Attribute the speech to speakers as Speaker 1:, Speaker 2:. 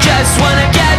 Speaker 1: just wanna get